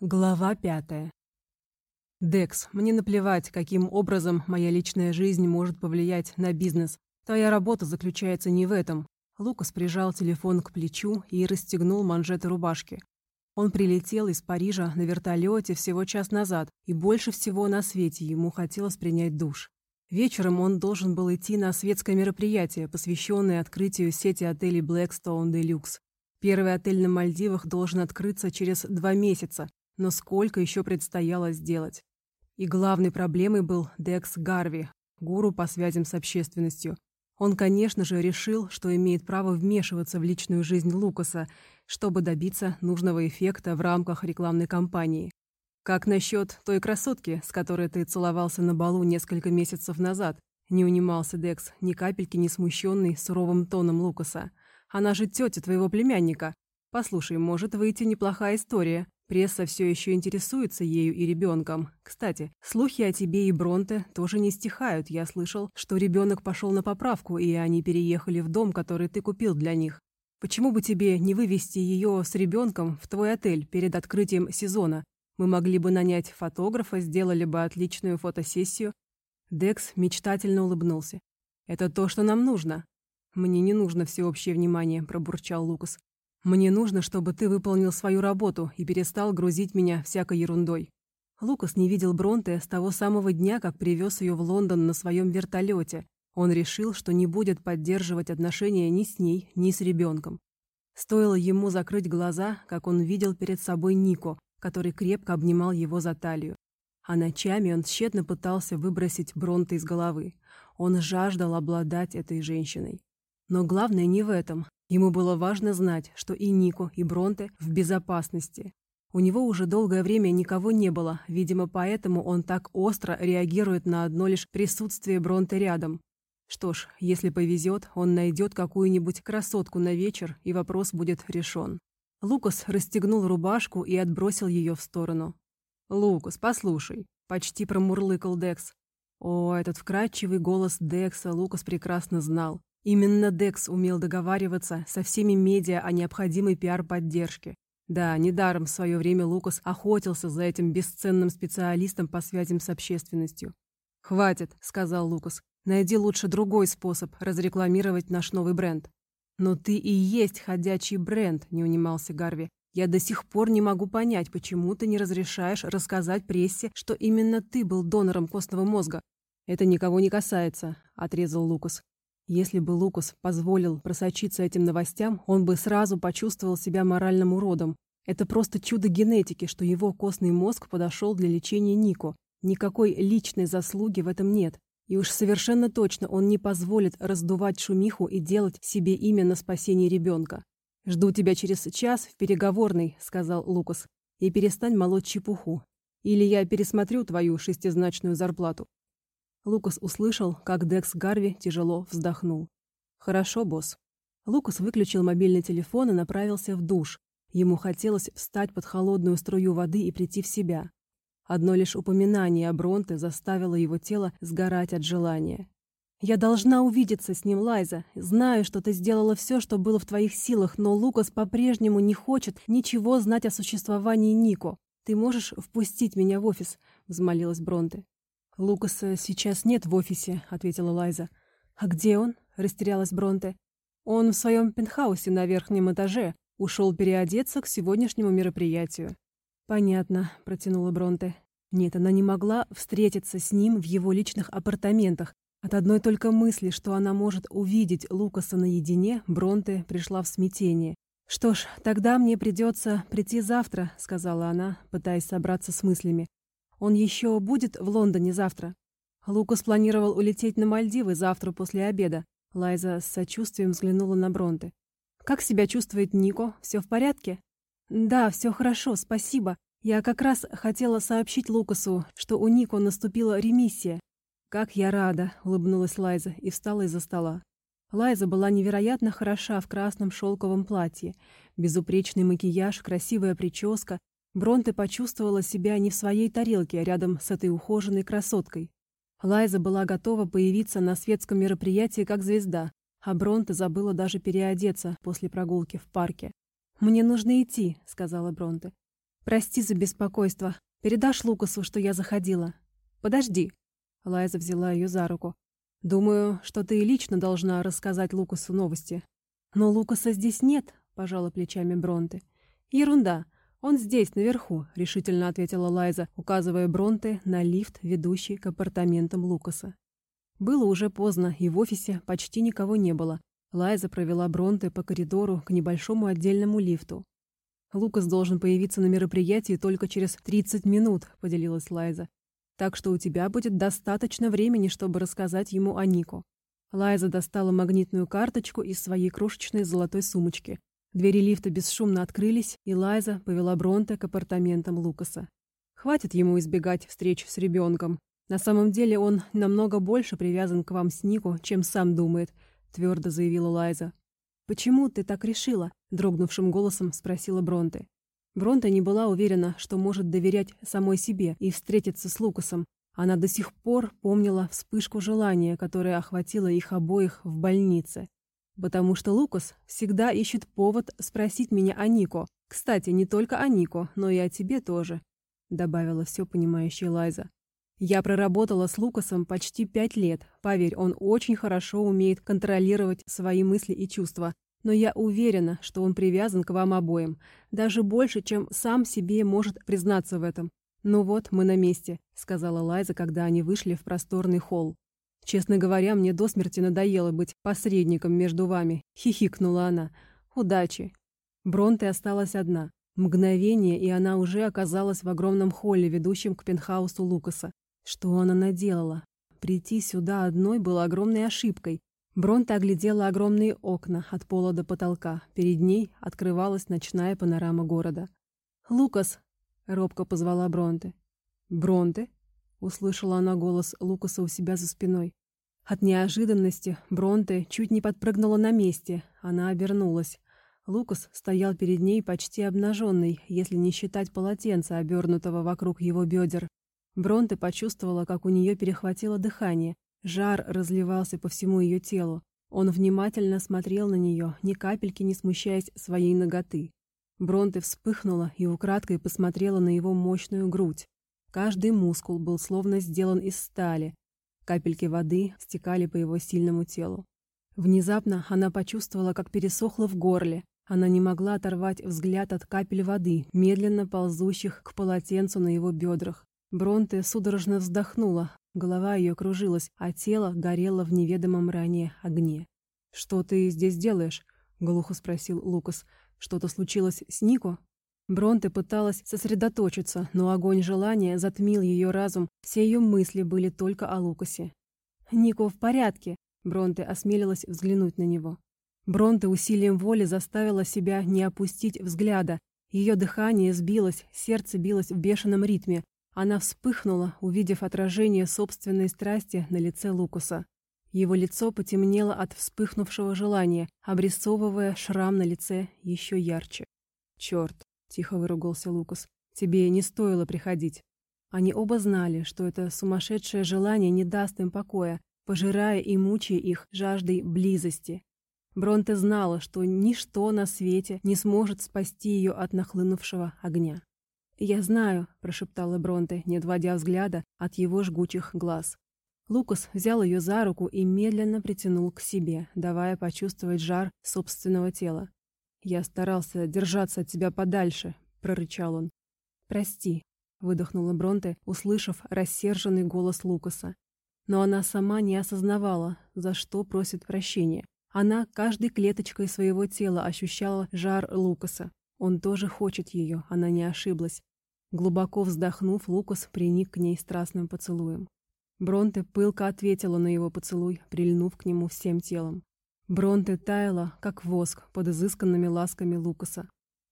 Глава пятая. «Декс, мне наплевать, каким образом моя личная жизнь может повлиять на бизнес. Твоя работа заключается не в этом». Лукас прижал телефон к плечу и расстегнул манжеты рубашки. Он прилетел из Парижа на вертолете всего час назад, и больше всего на свете ему хотелось принять душ. Вечером он должен был идти на светское мероприятие, посвященное открытию сети отелей Blackstone Deluxe. Первый отель на Мальдивах должен открыться через два месяца, но сколько еще предстояло сделать. И главной проблемой был Декс Гарви, гуру по связям с общественностью. Он, конечно же, решил, что имеет право вмешиваться в личную жизнь Лукаса, чтобы добиться нужного эффекта в рамках рекламной кампании. «Как насчет той красотки, с которой ты целовался на балу несколько месяцев назад?» Не унимался Декс, ни капельки не смущенный суровым тоном Лукаса. «Она же тетя твоего племянника. Послушай, может выйти неплохая история. Пресса все еще интересуется ею и ребенком. Кстати, слухи о тебе и Бронте тоже не стихают. Я слышал, что ребенок пошел на поправку, и они переехали в дом, который ты купил для них. Почему бы тебе не вывести ее с ребенком в твой отель перед открытием сезона? Мы могли бы нанять фотографа, сделали бы отличную фотосессию. Декс мечтательно улыбнулся. Это то, что нам нужно. Мне не нужно всеобщее внимание, пробурчал Лукас. Мне нужно, чтобы ты выполнил свою работу и перестал грузить меня всякой ерундой. Лукас не видел Бронте с того самого дня, как привез ее в Лондон на своем вертолете. Он решил, что не будет поддерживать отношения ни с ней, ни с ребенком. Стоило ему закрыть глаза, как он видел перед собой Нико, который крепко обнимал его за талию. А ночами он тщетно пытался выбросить Бронте из головы. Он жаждал обладать этой женщиной. Но главное не в этом. Ему было важно знать, что и Нико, и Бронте в безопасности. У него уже долгое время никого не было, видимо, поэтому он так остро реагирует на одно лишь присутствие Бронте рядом. Что ж, если повезет, он найдет какую-нибудь красотку на вечер, и вопрос будет решен. Лукас расстегнул рубашку и отбросил ее в сторону. «Лукас, послушай», — почти промурлыкал Декс. О, этот вкрадчивый голос Декса Лукас прекрасно знал. Именно Декс умел договариваться со всеми медиа о необходимой пиар-поддержке. Да, недаром в свое время Лукас охотился за этим бесценным специалистом по связям с общественностью. «Хватит», — сказал Лукас. «Найди лучше другой способ разрекламировать наш новый бренд». «Но ты и есть ходячий бренд», — не унимался Гарви. «Я до сих пор не могу понять, почему ты не разрешаешь рассказать прессе, что именно ты был донором костного мозга». «Это никого не касается», — отрезал Лукас. Если бы Лукас позволил просочиться этим новостям, он бы сразу почувствовал себя моральным уродом. Это просто чудо генетики, что его костный мозг подошел для лечения Нико. Никакой личной заслуги в этом нет. И уж совершенно точно он не позволит раздувать шумиху и делать себе имя на спасение ребенка. «Жду тебя через час в переговорной», — сказал Лукас. «И перестань молоть чепуху. Или я пересмотрю твою шестизначную зарплату». Лукас услышал, как Декс Гарви тяжело вздохнул. «Хорошо, босс». Лукас выключил мобильный телефон и направился в душ. Ему хотелось встать под холодную струю воды и прийти в себя. Одно лишь упоминание о Бронте заставило его тело сгорать от желания. «Я должна увидеться с ним, Лайза. Знаю, что ты сделала все, что было в твоих силах, но Лукас по-прежнему не хочет ничего знать о существовании Нико. Ты можешь впустить меня в офис?» — взмолилась Бронте. «Лукаса сейчас нет в офисе», — ответила Лайза. «А где он?» — растерялась Бронте. «Он в своем пентхаусе на верхнем этаже. Ушел переодеться к сегодняшнему мероприятию». «Понятно», — протянула Бронте. Нет, она не могла встретиться с ним в его личных апартаментах. От одной только мысли, что она может увидеть Лукаса наедине, Бронте пришла в смятение. «Что ж, тогда мне придется прийти завтра», — сказала она, пытаясь собраться с мыслями. Он еще будет в Лондоне завтра. Лукас планировал улететь на Мальдивы завтра после обеда. Лайза с сочувствием взглянула на Бронте. «Как себя чувствует Нико? Все в порядке?» «Да, все хорошо, спасибо. Я как раз хотела сообщить Лукасу, что у Нико наступила ремиссия». «Как я рада!» — улыбнулась Лайза и встала из-за стола. Лайза была невероятно хороша в красном шелковом платье. Безупречный макияж, красивая прическа, Бронте почувствовала себя не в своей тарелке рядом с этой ухоженной красоткой. Лайза была готова появиться на светском мероприятии как звезда, а Бронте забыла даже переодеться после прогулки в парке. «Мне нужно идти», — сказала Бронте. «Прости за беспокойство. Передашь Лукасу, что я заходила?» «Подожди». Лайза взяла ее за руку. «Думаю, что ты лично должна рассказать Лукасу новости». «Но Лукаса здесь нет», — пожала плечами Бронте. «Ерунда. Он здесь, наверху», — решительно ответила Лайза, указывая Бронте на лифт, ведущий к апартаментам Лукаса. Было уже поздно, и в офисе почти никого не было. Лайза провела Бронте по коридору к небольшому отдельному лифту. «Лукас должен появиться на мероприятии только через 30 минут», — поделилась Лайза. «Так что у тебя будет достаточно времени, чтобы рассказать ему о Нику». Лайза достала магнитную карточку из своей крошечной золотой сумочки. Двери лифта бесшумно открылись, и Лайза повела Бронте к апартаментам Лукаса. Хватит ему избегать встреч с ребенком. На самом деле он намного больше привязан к вам с Нику, чем сам думает, твердо заявила Лайза. Почему ты так решила? дрогнувшим голосом спросила Бронте. Бронте не была уверена, что может доверять самой себе и встретиться с Лукасом. Она до сих пор помнила вспышку желания, которая охватила их обоих в больнице. Потому что Лукас всегда ищет повод спросить меня о Нико. Кстати, не только о Нико, но и о тебе тоже», — добавила все понимающая Лайза. «Я проработала с Лукасом почти пять лет. Поверь, он очень хорошо умеет контролировать свои мысли и чувства. Но я уверена, что он привязан к вам обоим. Даже больше, чем сам себе может признаться в этом. «Ну вот, мы на месте», — сказала Лайза, когда они вышли в просторный холл. «Честно говоря, мне до смерти надоело быть посредником между вами», — хихикнула она. «Удачи». Бронте осталась одна. Мгновение, и она уже оказалась в огромном холле, ведущем к пентхаусу Лукаса. Что она наделала? Прийти сюда одной было огромной ошибкой. Бронте оглядела огромные окна от пола до потолка. Перед ней открывалась ночная панорама города. «Лукас!» — робко позвала Бронте. «Бронте?» — услышала она голос Лукаса у себя за спиной. От неожиданности Бронте чуть не подпрыгнула на месте. Она обернулась. Лукас стоял перед ней почти обнаженный, если не считать полотенца, обернутого вокруг его бедер. Бронте почувствовала, как у нее перехватило дыхание. Жар разливался по всему ее телу. Он внимательно смотрел на нее, ни капельки не смущаясь своей ноготы. Бронте вспыхнула и украдкой посмотрела на его мощную грудь. Каждый мускул был словно сделан из стали, Капельки воды стекали по его сильному телу. Внезапно она почувствовала, как пересохло в горле. Она не могла оторвать взгляд от капель воды, медленно ползущих к полотенцу на его бедрах. Бронте судорожно вздохнула, голова ее кружилась, а тело горело в неведомом ранее огне. «Что ты здесь делаешь?» — глухо спросил Лукас. «Что-то случилось с Нико?» Бронте пыталась сосредоточиться, но огонь желания затмил ее разум, все ее мысли были только о Лукасе. «Нико в порядке», — Бронте осмелилась взглянуть на него. Бронте усилием воли заставила себя не опустить взгляда. Ее дыхание сбилось, сердце билось в бешеном ритме. Она вспыхнула, увидев отражение собственной страсти на лице Лукаса. Его лицо потемнело от вспыхнувшего желания, обрисовывая шрам на лице еще ярче. Черт, — тихо выругался Лукас. «Тебе не стоило приходить». Они оба знали, что это сумасшедшее желание не даст им покоя, пожирая и мучая их жаждой близости. Бронте знала, что ничто на свете не сможет спасти ее от нахлынувшего огня. «Я знаю», — прошептала Бронте, не отводя взгляда от его жгучих глаз. Лукас взял ее за руку и медленно притянул к себе, давая почувствовать жар собственного тела. «Я старался держаться от тебя подальше», — прорычал он. «Прости», — выдохнула Бронте, услышав рассерженный голос Лукаса. Но она сама не осознавала, за что просит прощения. Она каждой клеточкой своего тела ощущала жар Лукаса. Он тоже хочет ее, она не ошиблась. Глубоко вздохнув, Лукас приник к ней страстным поцелуем. Бронте пылко ответила на его поцелуй, прильнув к нему всем телом. Бронте таяла, как воск, под изысканными ласками Лукаса.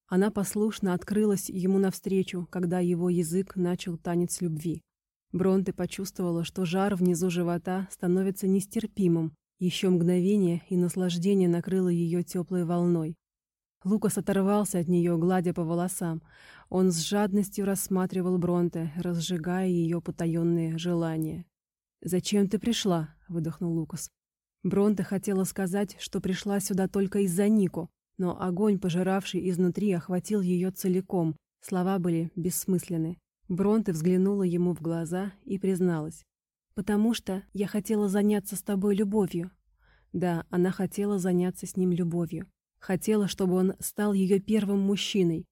Она послушно открылась ему навстречу, когда его язык начал танец любви. Бронте почувствовала, что жар внизу живота становится нестерпимым. Еще мгновение, и наслаждение накрыло ее теплой волной. Лукас оторвался от нее, гладя по волосам. Он с жадностью рассматривал Бронте, разжигая ее потаенные желания. «Зачем ты пришла?» — выдохнул Лукас. Бронте хотела сказать, что пришла сюда только из-за Нику, но огонь, пожиравший изнутри, охватил ее целиком. Слова были бессмысленны. Бронте взглянула ему в глаза и призналась. «Потому что я хотела заняться с тобой любовью». Да, она хотела заняться с ним любовью. Хотела, чтобы он стал ее первым мужчиной.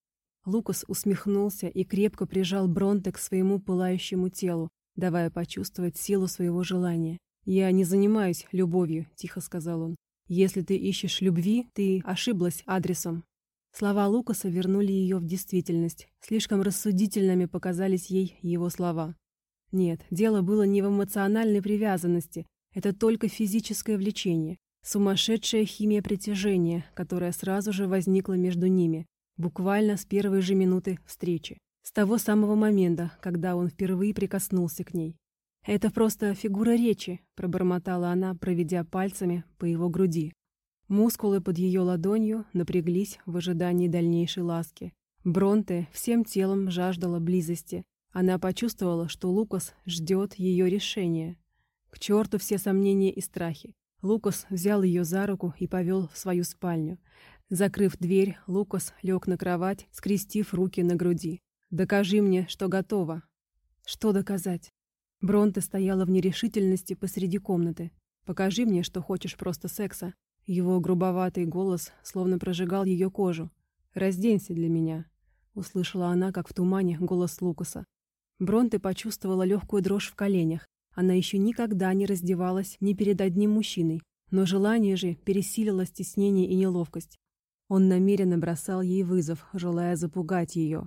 Лукас усмехнулся и крепко прижал Бронте к своему пылающему телу, давая почувствовать силу своего желания. «Я не занимаюсь любовью», — тихо сказал он. «Если ты ищешь любви, ты ошиблась адресом». Слова Лукаса вернули ее в действительность. Слишком рассудительными показались ей его слова. Нет, дело было не в эмоциональной привязанности, это только физическое влечение. Сумасшедшая химия притяжения, которая сразу же возникла между ними, буквально с первой же минуты встречи. С того самого момента, когда он впервые прикоснулся к ней. «Это просто фигура речи», — пробормотала она, проведя пальцами по его груди. Мускулы под ее ладонью напряглись в ожидании дальнейшей ласки. Бронте всем телом жаждала близости. Она почувствовала, что Лукас ждет ее решения. К черту все сомнения и страхи. Лукас взял ее за руку и повел в свою спальню. Закрыв дверь, Лукас лег на кровать, скрестив руки на груди. «Докажи мне, что готова». «Что доказать?» Бронте стояла в нерешительности посреди комнаты. «Покажи мне, что хочешь просто секса». Его грубоватый голос словно прожигал ее кожу. «Разденься для меня», — услышала она, как в тумане, голос Лукаса. Бронте почувствовала легкую дрожь в коленях. Она еще никогда не раздевалась ни перед одним мужчиной, но желание же пересилило стеснение и неловкость. Он намеренно бросал ей вызов, желая запугать ее.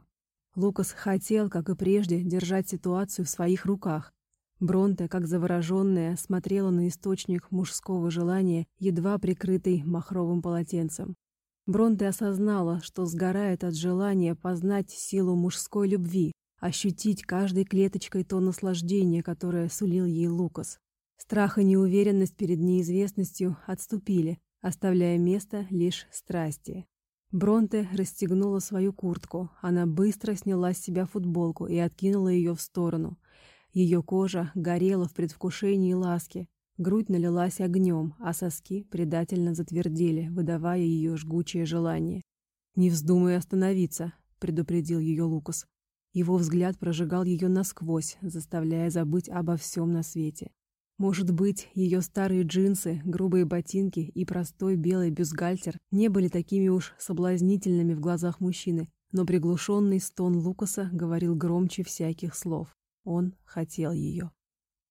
Лукас хотел, как и прежде, держать ситуацию в своих руках, Бронте, как завороженная, смотрела на источник мужского желания, едва прикрытый махровым полотенцем. Бронте осознала, что сгорает от желания познать силу мужской любви, ощутить каждой клеточкой то наслаждение, которое сулил ей Лукас. Страх и неуверенность перед неизвестностью отступили, оставляя место лишь страсти. Бронте расстегнула свою куртку. Она быстро сняла с себя футболку и откинула ее в сторону. Ее кожа горела в предвкушении ласки, грудь налилась огнем, а соски предательно затвердели, выдавая ее жгучее желание. «Не вздумай остановиться», — предупредил ее Лукас. Его взгляд прожигал ее насквозь, заставляя забыть обо всем на свете. Может быть, ее старые джинсы, грубые ботинки и простой белый бюстгальтер не были такими уж соблазнительными в глазах мужчины, но приглушенный стон Лукаса говорил громче всяких слов. Он хотел ее.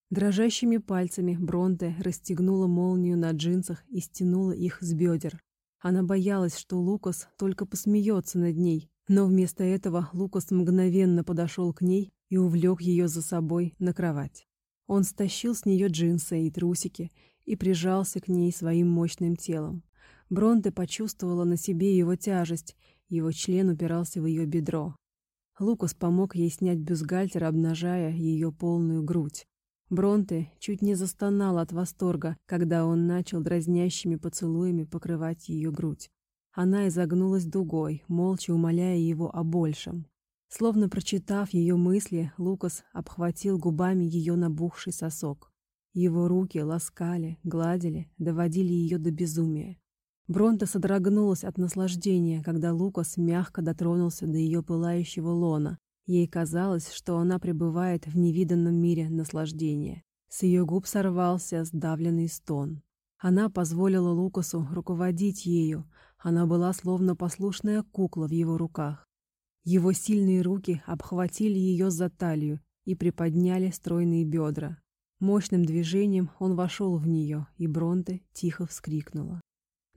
Дрожащими пальцами Бронте расстегнула молнию на джинсах и стянула их с бедер. Она боялась, что Лукас только посмеется над ней, но вместо этого Лукас мгновенно подошел к ней и увлек ее за собой на кровать. Он стащил с нее джинсы и трусики и прижался к ней своим мощным телом. Бронте почувствовала на себе его тяжесть, его член упирался в ее бедро. Лукас помог ей снять бюстгальтер, обнажая ее полную грудь. Бронте чуть не застонал от восторга, когда он начал дразнящими поцелуями покрывать ее грудь. Она изогнулась дугой, молча умоляя его о большем. Словно прочитав ее мысли, Лукас обхватил губами ее набухший сосок. Его руки ласкали, гладили, доводили ее до безумия. Бронта содрогнулась от наслаждения, когда Лукас мягко дотронулся до ее пылающего лона. Ей казалось, что она пребывает в невиданном мире наслаждения. С ее губ сорвался сдавленный стон. Она позволила Лукасу руководить ею. Она была словно послушная кукла в его руках. Его сильные руки обхватили ее за талию и приподняли стройные бедра. Мощным движением он вошел в нее, и Бронте тихо вскрикнула.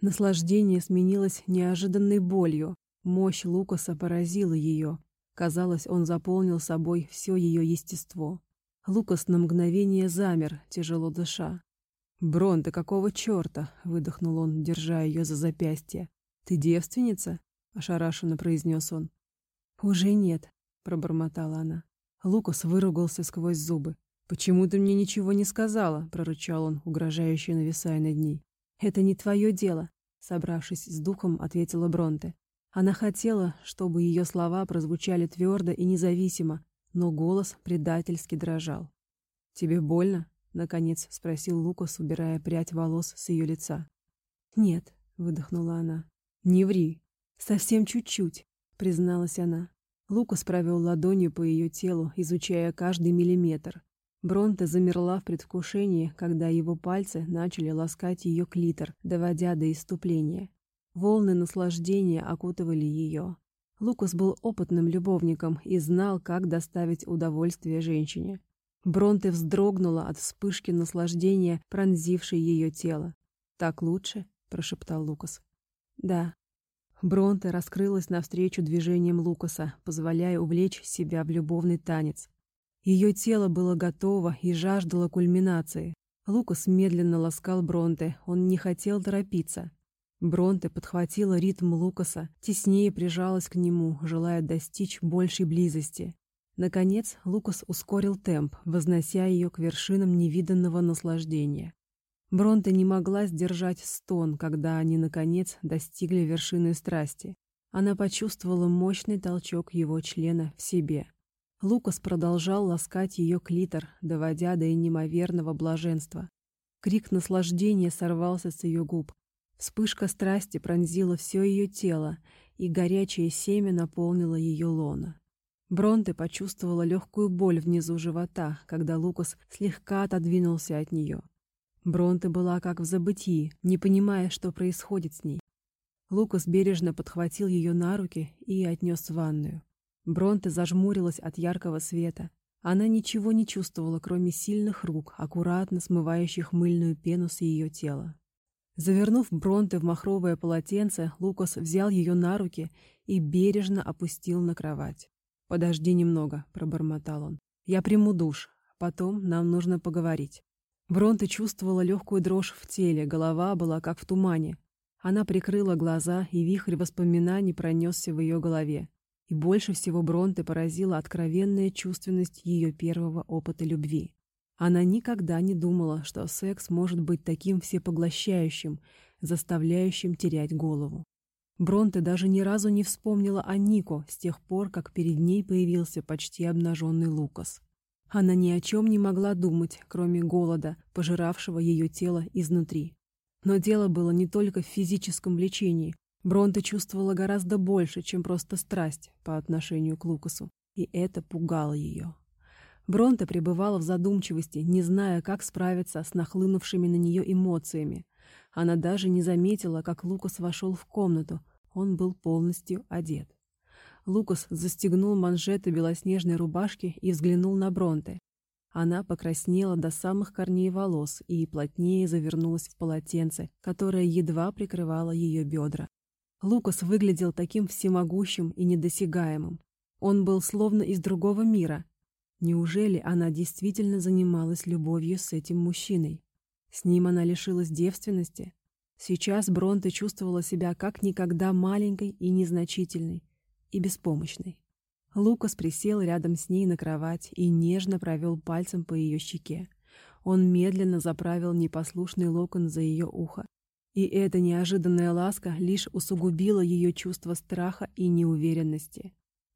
Наслаждение сменилось неожиданной болью. Мощь Лукаса поразила ее. Казалось, он заполнил собой все ее естество. Лукас на мгновение замер, тяжело дыша. «Брон, ты какого черта?» — выдохнул он, держа ее за запястье. «Ты девственница?» — ошарашенно произнес он. «Уже нет», — пробормотала она. Лукас выругался сквозь зубы. «Почему ты мне ничего не сказала?» — прорычал он, угрожающе нависая над ней. «Это не твое дело», — собравшись с духом, ответила Бронте. Она хотела, чтобы ее слова прозвучали твердо и независимо, но голос предательски дрожал. «Тебе больно?» — наконец спросил Лукас, убирая прядь волос с ее лица. «Нет», — выдохнула она. «Не ври». «Совсем чуть-чуть», — призналась она. Лукас провел ладонью по ее телу, изучая каждый миллиметр. Бронте замерла в предвкушении, когда его пальцы начали ласкать ее клитор, доводя до иступления. Волны наслаждения окутывали ее. Лукас был опытным любовником и знал, как доставить удовольствие женщине. Бронте вздрогнула от вспышки наслаждения, пронзившей ее тело. «Так лучше?» — прошептал Лукас. «Да». Бронте раскрылась навстречу движениям Лукаса, позволяя увлечь себя в любовный танец. Ее тело было готово и жаждало кульминации. Лукас медленно ласкал Бронте, он не хотел торопиться. Бронте подхватила ритм Лукаса, теснее прижалась к нему, желая достичь большей близости. Наконец, Лукас ускорил темп, вознося ее к вершинам невиданного наслаждения. Бронте не могла сдержать стон, когда они, наконец, достигли вершины страсти. Она почувствовала мощный толчок его члена в себе. Лукас продолжал ласкать ее клитор, доводя до неимоверного блаженства. Крик наслаждения сорвался с ее губ. Вспышка страсти пронзила все ее тело, и горячее семя наполнило ее лона. Бронте почувствовала легкую боль внизу живота, когда Лукас слегка отодвинулся от нее. Бронте была как в забытии, не понимая, что происходит с ней. Лукас бережно подхватил ее на руки и отнес в ванную. Бронте зажмурилась от яркого света. Она ничего не чувствовала, кроме сильных рук, аккуратно смывающих мыльную пену с ее тела. Завернув Бронте в махровое полотенце, Лукас взял ее на руки и бережно опустил на кровать. «Подожди немного», — пробормотал он. «Я приму душ. Потом нам нужно поговорить». Бронте чувствовала легкую дрожь в теле, голова была как в тумане. Она прикрыла глаза, и вихрь воспоминаний пронесся в ее голове. И больше всего Бронте поразила откровенная чувственность ее первого опыта любви. Она никогда не думала, что секс может быть таким всепоглощающим, заставляющим терять голову. Бронте даже ни разу не вспомнила о Нико с тех пор, как перед ней появился почти обнаженный Лукас. Она ни о чем не могла думать, кроме голода, пожиравшего ее тело изнутри. Но дело было не только в физическом влечении, Бронте чувствовала гораздо больше, чем просто страсть по отношению к Лукасу, и это пугало ее. Бронте пребывала в задумчивости, не зная, как справиться с нахлынувшими на нее эмоциями. Она даже не заметила, как Лукас вошел в комнату. Он был полностью одет. Лукас застегнул манжеты белоснежной рубашки и взглянул на Бронте. Она покраснела до самых корней волос и плотнее завернулась в полотенце, которое едва прикрывало ее бедра. Лукас выглядел таким всемогущим и недосягаемым. Он был словно из другого мира. Неужели она действительно занималась любовью с этим мужчиной? С ним она лишилась девственности? Сейчас Бронте чувствовала себя как никогда маленькой и незначительной, и беспомощной. Лукас присел рядом с ней на кровать и нежно провел пальцем по ее щеке. Он медленно заправил непослушный локон за ее ухо, и эта неожиданная ласка лишь усугубила ее чувство страха и неуверенности.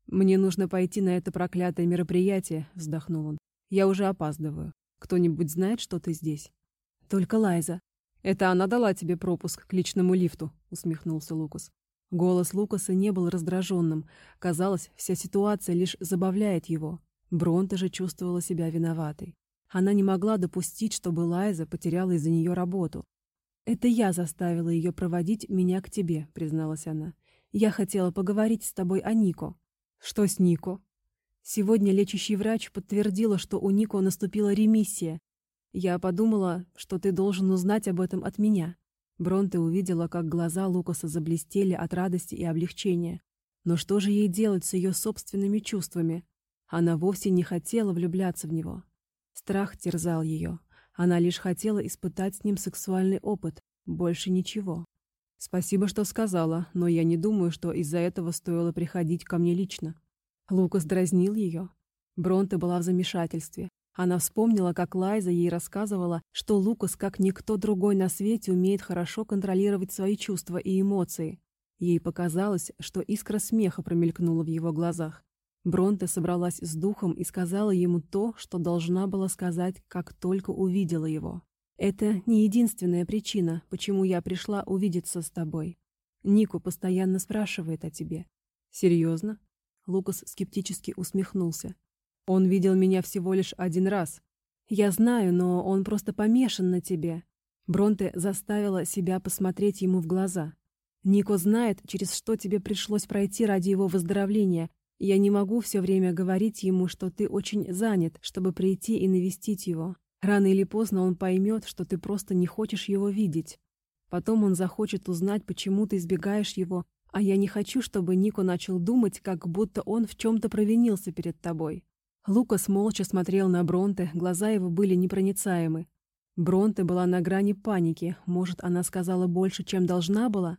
«Мне нужно пойти на это проклятое мероприятие», — вздохнул он. «Я уже опаздываю. Кто-нибудь знает, что ты здесь?» «Только Лайза». «Это она дала тебе пропуск к личному лифту», — усмехнулся Лукас. Голос Лукаса не был раздраженным. Казалось, вся ситуация лишь забавляет его. Бронта же чувствовала себя виноватой. Она не могла допустить, чтобы Лайза потеряла из-за нее работу. «Это я заставила ее проводить меня к тебе», — призналась она. «Я хотела поговорить с тобой о Нико». «Что с Нико?» «Сегодня лечащий врач подтвердила, что у Нико наступила ремиссия. Я подумала, что ты должен узнать об этом от меня». Бронте увидела, как глаза Лукаса заблестели от радости и облегчения. Но что же ей делать с ее собственными чувствами? Она вовсе не хотела влюбляться в него. Страх терзал ее. Она лишь хотела испытать с ним сексуальный опыт, больше ничего. Спасибо, что сказала, но я не думаю, что из-за этого стоило приходить ко мне лично. Лукас дразнил ее. Бронте была в замешательстве. Она вспомнила, как Лайза ей рассказывала, что Лукас, как никто другой на свете, умеет хорошо контролировать свои чувства и эмоции. Ей показалось, что искра смеха промелькнула в его глазах. Бронте собралась с духом и сказала ему то, что должна была сказать, как только увидела его. «Это не единственная причина, почему я пришла увидеться с тобой. Нику постоянно спрашивает о тебе». «Серьезно?» Лукас скептически усмехнулся. «Он видел меня всего лишь один раз. Я знаю, но он просто помешан на тебе». Бронте заставила себя посмотреть ему в глаза. «Нико знает, через что тебе пришлось пройти ради его выздоровления. Я не могу все время говорить ему, что ты очень занят, чтобы прийти и навестить его. Рано или поздно он поймет, что ты просто не хочешь его видеть. Потом он захочет узнать, почему ты избегаешь его, а я не хочу, чтобы Нико начал думать, как будто он в чем-то провинился перед тобой. Лукас молча смотрел на Бронте, глаза его были непроницаемы. Бронте была на грани паники, может, она сказала больше, чем должна была?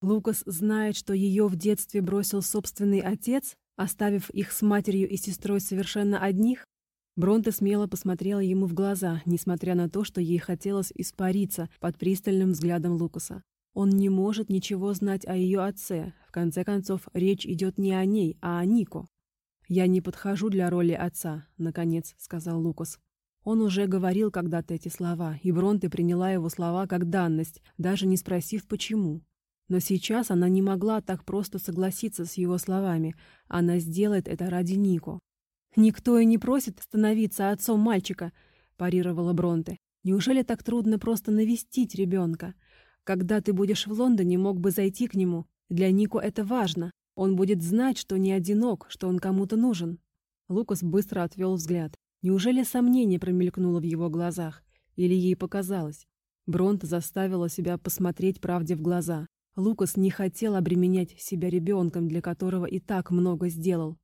Лукас знает, что ее в детстве бросил собственный отец, оставив их с матерью и сестрой совершенно одних? Бронте смело посмотрела ему в глаза, несмотря на то, что ей хотелось испариться под пристальным взглядом Лукаса. Он не может ничего знать о ее отце. В конце концов, речь идет не о ней, а о Нико. «Я не подхожу для роли отца», — наконец сказал Лукас. Он уже говорил когда-то эти слова, и Бронте приняла его слова как данность, даже не спросив, почему. Но сейчас она не могла так просто согласиться с его словами. Она сделает это ради Нико. «Никто и не просит становиться отцом мальчика», — парировала Бронте. «Неужели так трудно просто навестить ребенка? Когда ты будешь в Лондоне, мог бы зайти к нему. Для Нико это важно. Он будет знать, что не одинок, что он кому-то нужен. Лукас быстро отвел взгляд. Неужели сомнение промелькнуло в его глазах? Или ей показалось? Бронт заставила себя посмотреть правде в глаза. Лукас не хотел обременять себя ребенком, для которого и так много сделал.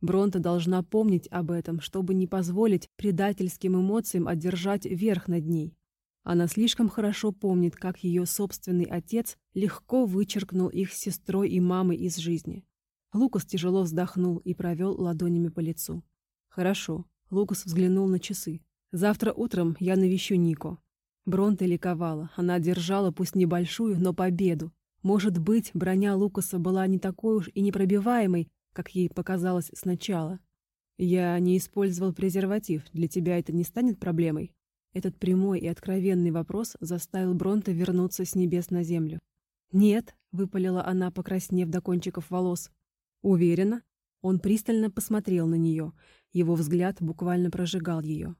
Бронта должна помнить об этом, чтобы не позволить предательским эмоциям одержать верх над ней. Она слишком хорошо помнит, как ее собственный отец легко вычеркнул их с сестрой и мамой из жизни. Лукас тяжело вздохнул и провел ладонями по лицу. «Хорошо». Лукас взглянул на часы. «Завтра утром я навещу Нико». Бронта ликовала. Она одержала пусть небольшую, но победу. Может быть, броня Лукаса была не такой уж и непробиваемой, как ей показалось сначала. «Я не использовал презерватив. Для тебя это не станет проблемой?» Этот прямой и откровенный вопрос заставил Бронта вернуться с небес на землю. «Нет», — выпалила она, покраснев до кончиков волос. «Уверена?» Он пристально посмотрел на нее. Его взгляд буквально прожигал ее.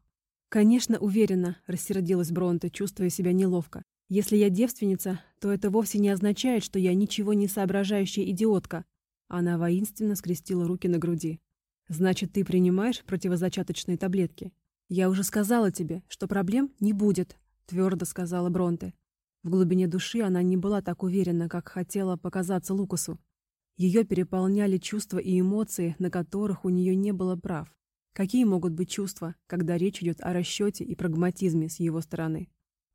«Конечно, уверена», — рассердилась Бронта, чувствуя себя неловко. «Если я девственница, то это вовсе не означает, что я ничего не соображающая идиотка». Она воинственно скрестила руки на груди. «Значит, ты принимаешь противозачаточные таблетки?» «Я уже сказала тебе, что проблем не будет», — твердо сказала Бронте. В глубине души она не была так уверена, как хотела показаться Лукасу. Ее переполняли чувства и эмоции, на которых у нее не было прав. Какие могут быть чувства, когда речь идет о расчете и прагматизме с его стороны?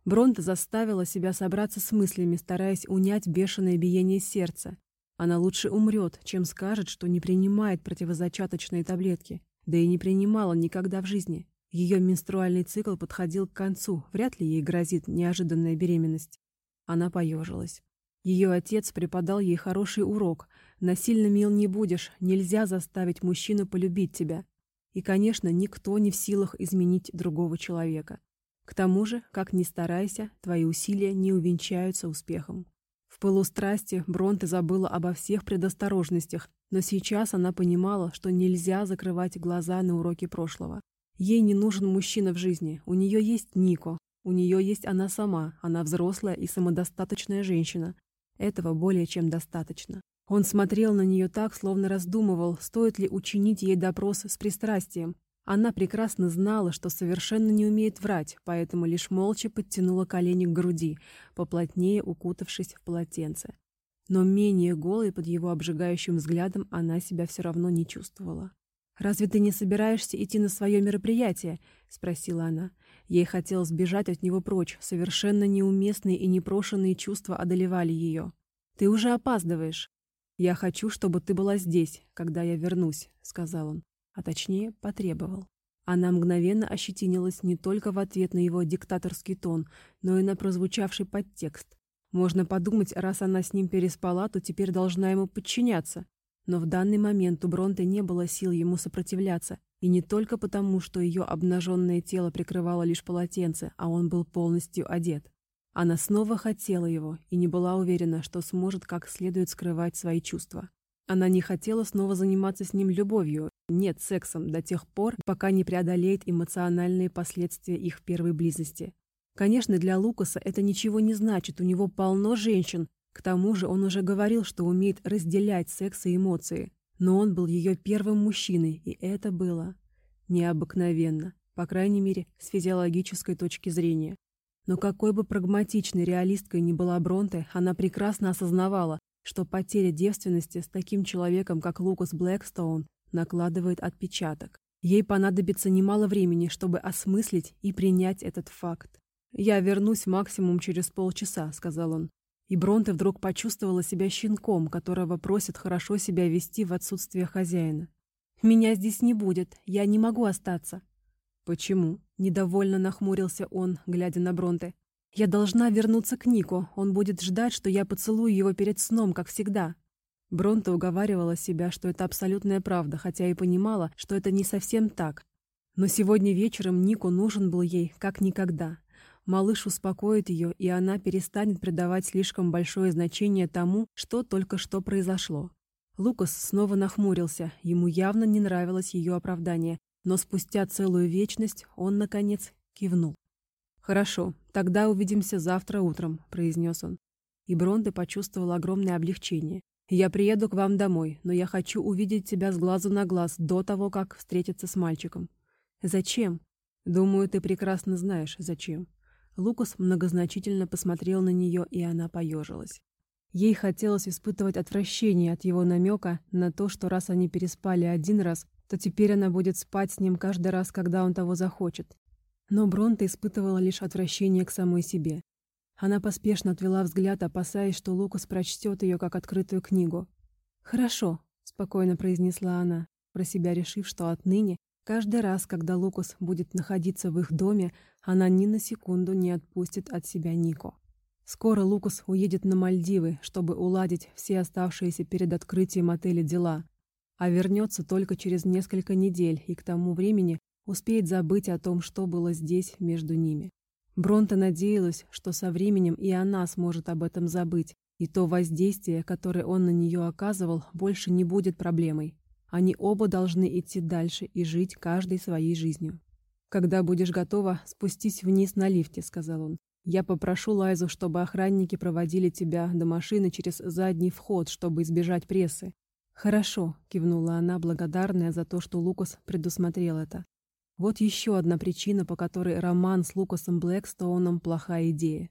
Бронта заставила себя собраться с мыслями, стараясь унять бешеное биение сердца. Она лучше умрет, чем скажет, что не принимает противозачаточные таблетки, да и не принимала никогда в жизни. Ее менструальный цикл подходил к концу, вряд ли ей грозит неожиданная беременность. Она поежилась. Ее отец преподал ей хороший урок. Насильно мил не будешь, нельзя заставить мужчину полюбить тебя. И, конечно, никто не в силах изменить другого человека. К тому же, как ни старайся, твои усилия не увенчаются успехом. В пылу страсти Бронте забыла обо всех предосторожностях, но сейчас она понимала, что нельзя закрывать глаза на уроки прошлого. Ей не нужен мужчина в жизни. У нее есть Нико. У нее есть она сама. Она взрослая и самодостаточная женщина. Этого более чем достаточно. Он смотрел на нее так, словно раздумывал, стоит ли учинить ей допрос с пристрастием. Она прекрасно знала, что совершенно не умеет врать, поэтому лишь молча подтянула колени к груди, поплотнее укутавшись в полотенце. Но менее голой под его обжигающим взглядом она себя все равно не чувствовала. «Разве ты не собираешься идти на свое мероприятие?» — спросила она. Ей хотелось бежать от него прочь. Совершенно неуместные и непрошенные чувства одолевали ее. «Ты уже опаздываешь». «Я хочу, чтобы ты была здесь, когда я вернусь», — сказал он. А точнее, потребовал. Она мгновенно ощетинилась не только в ответ на его диктаторский тон, но и на прозвучавший подтекст. Можно подумать, раз она с ним переспала, то теперь должна ему подчиняться. Но в данный момент у Бронте не было сил ему сопротивляться, и не только потому, что ее обнаженное тело прикрывало лишь полотенце, а он был полностью одет. Она снова хотела его и не была уверена, что сможет как следует скрывать свои чувства. Она не хотела снова заниматься с ним любовью, нет, сексом, до тех пор, пока не преодолеет эмоциональные последствия их первой близости. Конечно, для Лукаса это ничего не значит, у него полно женщин. К тому же он уже говорил, что умеет разделять секс и эмоции. Но он был ее первым мужчиной, и это было необыкновенно, по крайней мере, с физиологической точки зрения. Но какой бы прагматичной реалисткой ни была Бронте, она прекрасно осознавала, что потеря девственности с таким человеком, как Лукас Блэкстоун, накладывает отпечаток. Ей понадобится немало времени, чтобы осмыслить и принять этот факт. «Я вернусь максимум через полчаса», — сказал он. И Бронте вдруг почувствовала себя щенком, которого просят хорошо себя вести в отсутствие хозяина. «Меня здесь не будет, я не могу остаться». «Почему?» — недовольно нахмурился он, глядя на Бронте. «Я должна вернуться к Нику, он будет ждать, что я поцелую его перед сном, как всегда». Бронте уговаривала себя, что это абсолютная правда, хотя и понимала, что это не совсем так. Но сегодня вечером Нику нужен был ей как никогда. Малыш успокоит ее, и она перестанет придавать слишком большое значение тому, что только что произошло. Лукас снова нахмурился, ему явно не нравилось ее оправдание, но спустя целую вечность он, наконец, кивнул. «Хорошо, тогда увидимся завтра утром», — произнес он. И Бронте почувствовал огромное облегчение. «Я приеду к вам домой, но я хочу увидеть тебя с глазу на глаз до того, как встретиться с мальчиком». «Зачем?» «Думаю, ты прекрасно знаешь, зачем». Лукас многозначительно посмотрел на нее, и она поежилась. Ей хотелось испытывать отвращение от его намека на то, что раз они переспали один раз, то теперь она будет спать с ним каждый раз, когда он того захочет. Но Бронта испытывала лишь отвращение к самой себе. Она поспешно отвела взгляд, опасаясь, что Лукас прочтет ее как открытую книгу. «Хорошо», — спокойно произнесла она, про себя решив, что отныне Каждый раз, когда Лукас будет находиться в их доме, она ни на секунду не отпустит от себя Нико. Скоро Лукас уедет на Мальдивы, чтобы уладить все оставшиеся перед открытием отеля дела, а вернется только через несколько недель и к тому времени успеет забыть о том, что было здесь между ними. Бронта надеялась, что со временем и она сможет об этом забыть, и то воздействие, которое он на нее оказывал, больше не будет проблемой. Они оба должны идти дальше и жить каждой своей жизнью. «Когда будешь готова, спустись вниз на лифте», — сказал он. «Я попрошу Лайзу, чтобы охранники проводили тебя до машины через задний вход, чтобы избежать прессы». «Хорошо», — кивнула она, благодарная за то, что Лукас предусмотрел это. Вот еще одна причина, по которой роман с Лукасом Блэкстоуном – плохая идея.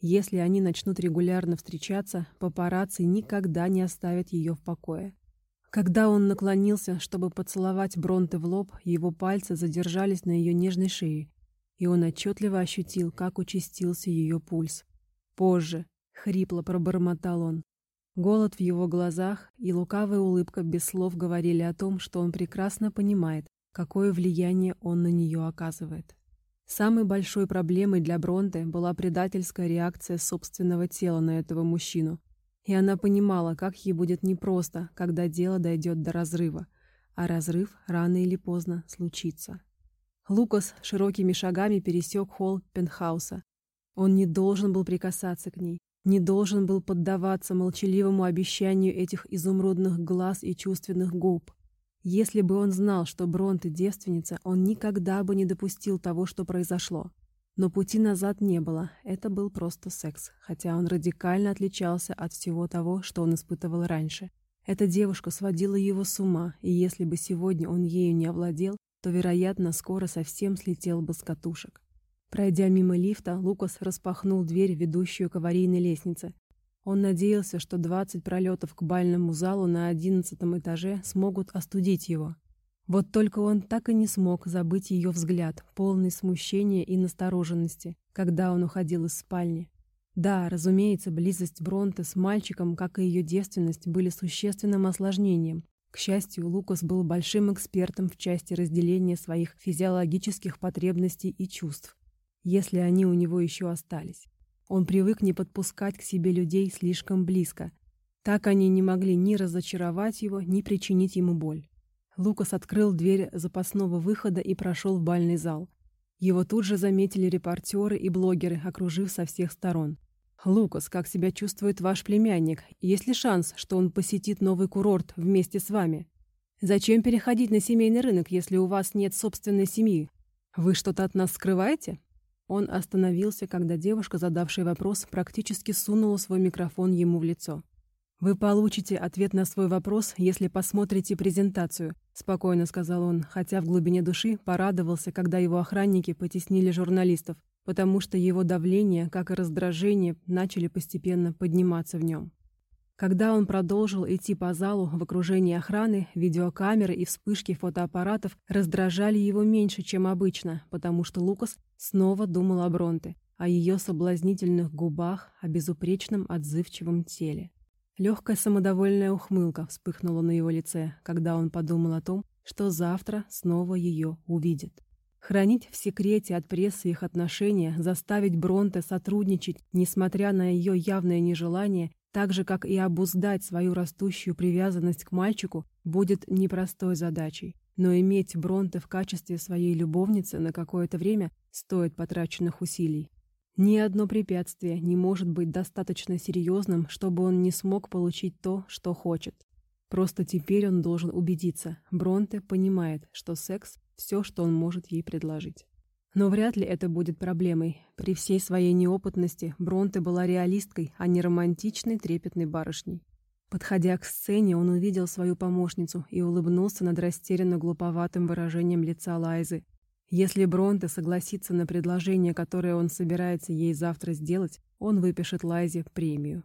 Если они начнут регулярно встречаться, папарацци никогда не оставят ее в покое. Когда он наклонился, чтобы поцеловать Бронте в лоб, его пальцы задержались на ее нежной шее, и он отчетливо ощутил, как участился ее пульс. «Позже», — хрипло пробормотал он. Голод в его глазах и лукавая улыбка без слов говорили о том, что он прекрасно понимает, какое влияние он на нее оказывает. Самой большой проблемой для Бронте была предательская реакция собственного тела на этого мужчину, и она понимала, как ей будет непросто, когда дело дойдет до разрыва. А разрыв рано или поздно случится. Лукас широкими шагами пересек холл пентхауса. Он не должен был прикасаться к ней, не должен был поддаваться молчаливому обещанию этих изумрудных глаз и чувственных губ. Если бы он знал, что Бронте девственница, он никогда бы не допустил того, что произошло. Но пути назад не было, это был просто секс, хотя он радикально отличался от всего того, что он испытывал раньше. Эта девушка сводила его с ума, и если бы сегодня он ею не овладел, то, вероятно, скоро совсем слетел бы с катушек. Пройдя мимо лифта, Лукас распахнул дверь, ведущую к аварийной лестнице. Он надеялся, что 20 пролетов к бальному залу на одиннадцатом этаже смогут остудить его. Вот только он так и не смог забыть ее взгляд, полный смущения и настороженности, когда он уходил из спальни. Да, разумеется, близость Бронте с мальчиком, как и ее девственность, были существенным осложнением. К счастью, Лукас был большим экспертом в части разделения своих физиологических потребностей и чувств, если они у него еще остались. Он привык не подпускать к себе людей слишком близко. Так они не могли ни разочаровать его, ни причинить ему боль. Лукас открыл дверь запасного выхода и прошел в бальный зал. Его тут же заметили репортеры и блогеры, окружив со всех сторон. «Лукас, как себя чувствует ваш племянник? Есть ли шанс, что он посетит новый курорт вместе с вами? Зачем переходить на семейный рынок, если у вас нет собственной семьи? Вы что-то от нас скрываете?» Он остановился, когда девушка, задавшая вопрос, практически сунула свой микрофон ему в лицо. «Вы получите ответ на свой вопрос, если посмотрите презентацию», — спокойно сказал он, хотя в глубине души порадовался, когда его охранники потеснили журналистов потому что его давление, как и раздражение, начали постепенно подниматься в нем. Когда он продолжил идти по залу в окружении охраны, видеокамеры и вспышки фотоаппаратов раздражали его меньше, чем обычно, потому что Лукас снова думал о Бронте, о ее соблазнительных губах, о безупречном отзывчивом теле. Легкая самодовольная ухмылка вспыхнула на его лице, когда он подумал о том, что завтра снова ее увидит. Хранить в секрете от прессы их отношения, заставить Бронте сотрудничать, несмотря на ее явное нежелание, так же, как и обуздать свою растущую привязанность к мальчику, будет непростой задачей. Но иметь Бронте в качестве своей любовницы на какое-то время стоит потраченных усилий. Ни одно препятствие не может быть достаточно серьезным, чтобы он не смог получить то, что хочет. Просто теперь он должен убедиться, Бронте понимает, что секс все, что он может ей предложить. Но вряд ли это будет проблемой. При всей своей неопытности Бронте была реалисткой, а не романтичной трепетной барышней. Подходя к сцене, он увидел свою помощницу и улыбнулся над растерянно глуповатым выражением лица Лайзы. Если Бронте согласится на предложение, которое он собирается ей завтра сделать, он выпишет Лайзе премию.